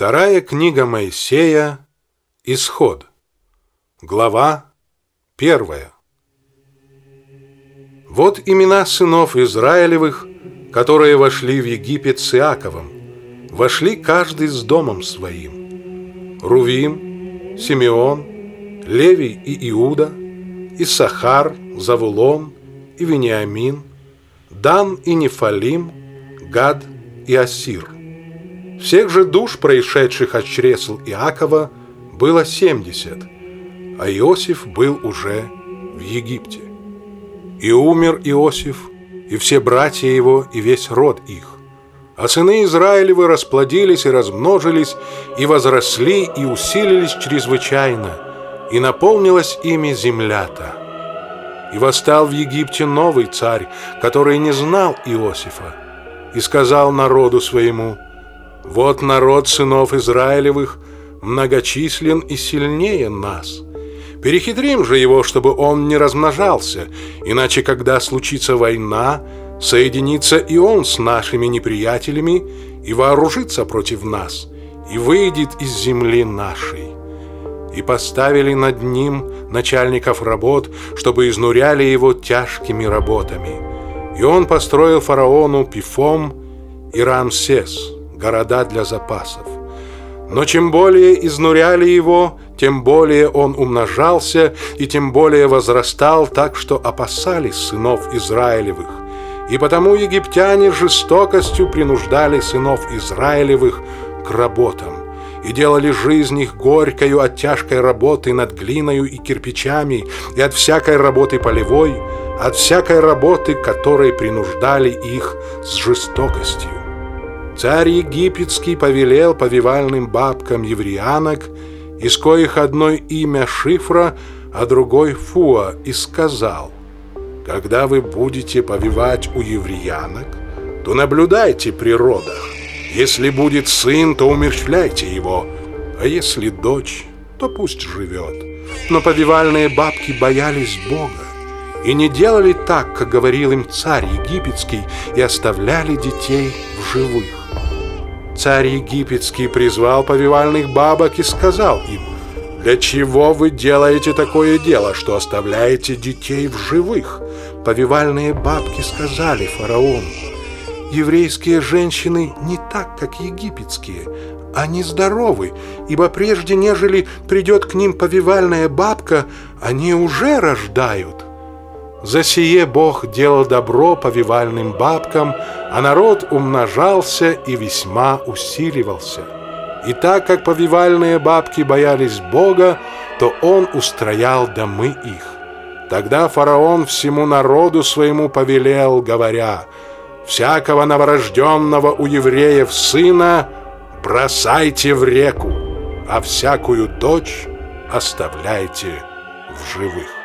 Вторая книга Моисея Исход Глава первая Вот имена сынов Израилевых, которые вошли в Египет с Иаковом. Вошли каждый с домом своим. Рувим, Симеон, Левий и Иуда, Исахар, Завулон и Вениамин, Дан и Нефалим, Гад и Асир – всех же душ, происшедших от чресл Иакова, было семьдесят, а Иосиф был уже в Египте. И умер Иосиф, и все братья его, и весь род их. А сыны Израилевы расплодились и размножились, и возросли, и усилились чрезвычайно, и наполнилась ими земля-то. И восстал в Египте новый царь, который не знал Иосифа, и сказал народу своему – вот народ сынов Израилевых многочислен и сильнее нас. Перехитрим же его, чтобы он не размножался, иначе, когда случится война, соединится и он с нашими неприятелями и вооружится против нас, и выйдет из земли нашей. И поставили над ним начальников работ, чтобы изнуряли его тяжкими работами. И он построил фараону Пифом и Рамсес – города для запасов. Но чем более изнуряли его, тем более он умножался и тем более возрастал, так что опасались сынов Израилевых. И потому египтяне жестокостью принуждали сынов Израилевых к работам и делали жизнь их горькою от тяжкой работы над глиною и кирпичами, и от всякой работы полевой, от всякой работы, которой принуждали их с жестокостью. Царь египетский повелел повивальным бабкам евреянок, из коих одной имя Шифра, а другой Фуа, и сказал, «Когда вы будете повивать у евреянок, то наблюдайте при родах. Если будет сын, то умерщвляйте его, а если дочь, то пусть живет». Но повивальные бабки боялись Бога и не делали так, как говорил им царь египетский, и оставляли детей в живых. Царь египетский призвал повивальных бабок и сказал им, «Для чего вы делаете такое дело, что оставляете детей в живых?» Повивальные бабки сказали фараону, «Еврейские женщины не так, как египетские, они здоровы, ибо прежде, нежели придет к ним повивальная бабка, они уже рождают». За сие Бог делал добро повивальным бабкам, а народ умножался и весьма усиливался. И так как повивальные бабки боялись Бога, то он устроял домы их. Тогда фараон всему народу своему повелел, говоря, «Всякого новорожденного у евреев сына бросайте в реку, а всякую дочь оставляйте в живых».